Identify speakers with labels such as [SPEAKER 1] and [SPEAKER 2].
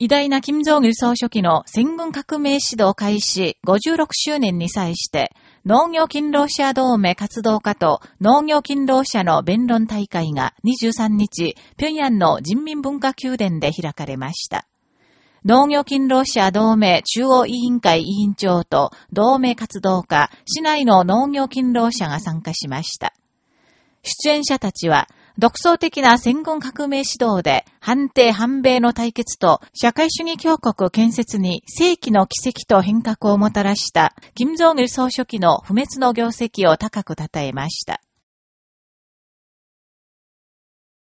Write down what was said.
[SPEAKER 1] 偉大な金正義総書記の戦軍革命指導開始56周年に際して、農業勤労者同盟活動家と農業勤労者の弁論大会が23日、平壌の人民文化宮殿で開かれました。農業勤労者同盟中央委員会委員長と同盟活動家、市内の農業勤労者が参加しました。出演者たちは、独創的な戦後革命指導で反帝反米の対決と社会主義強国建設に世紀の奇跡と変革をもたらした金正義総書記の不滅の業績を高く称えました。